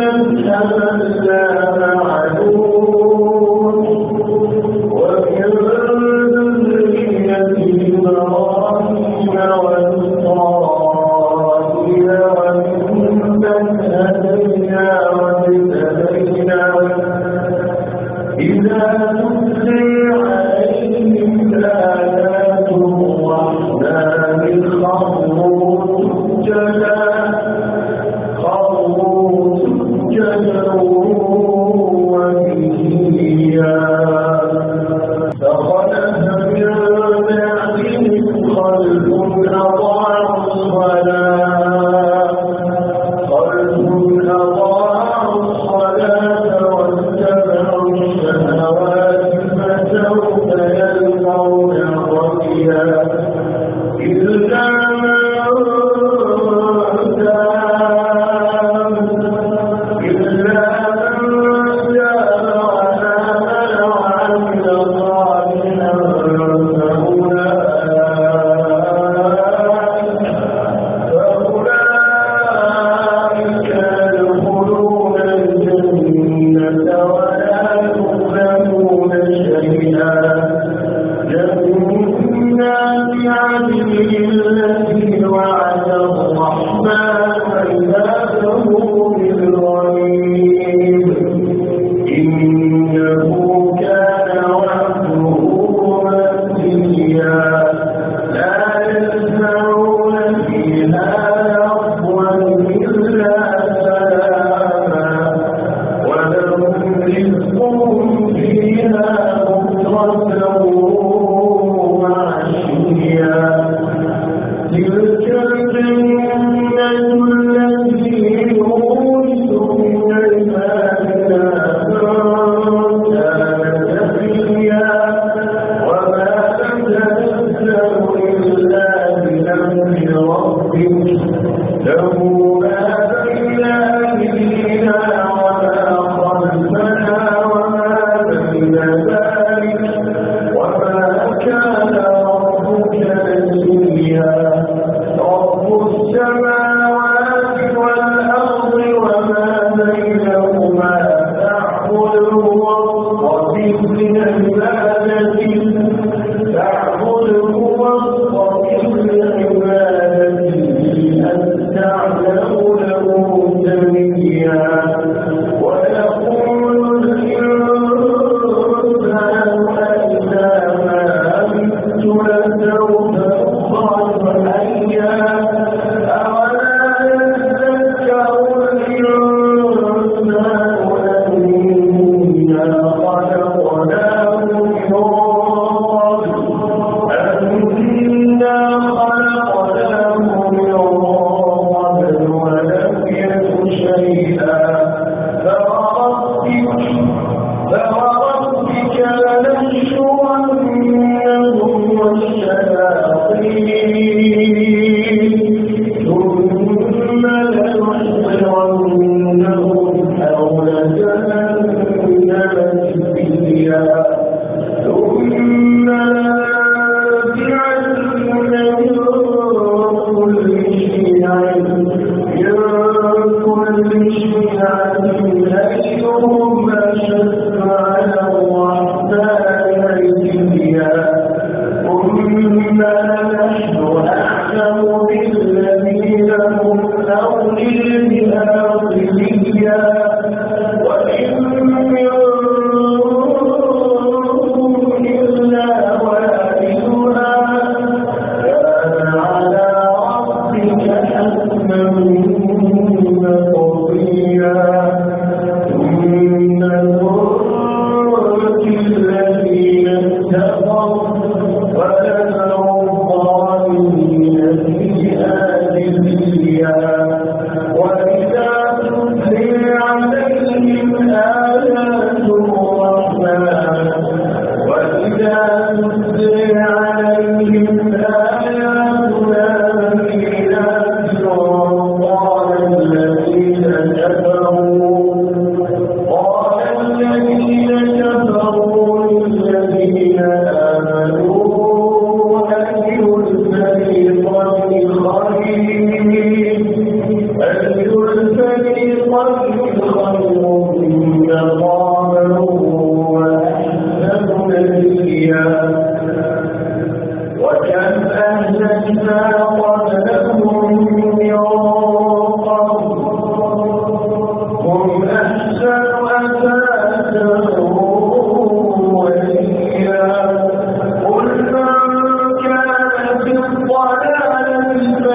من أملنا إلا Negro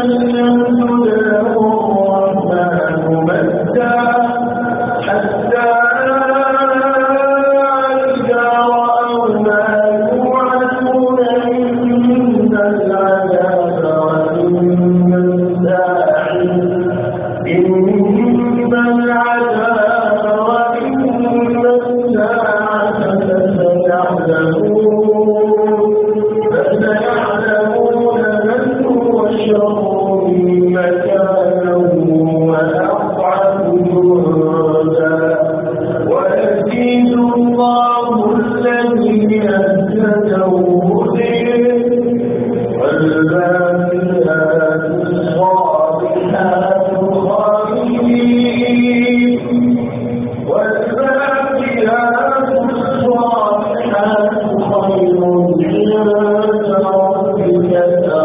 أنه أن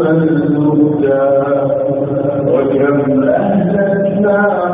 قوما لدا وكم أهلكنا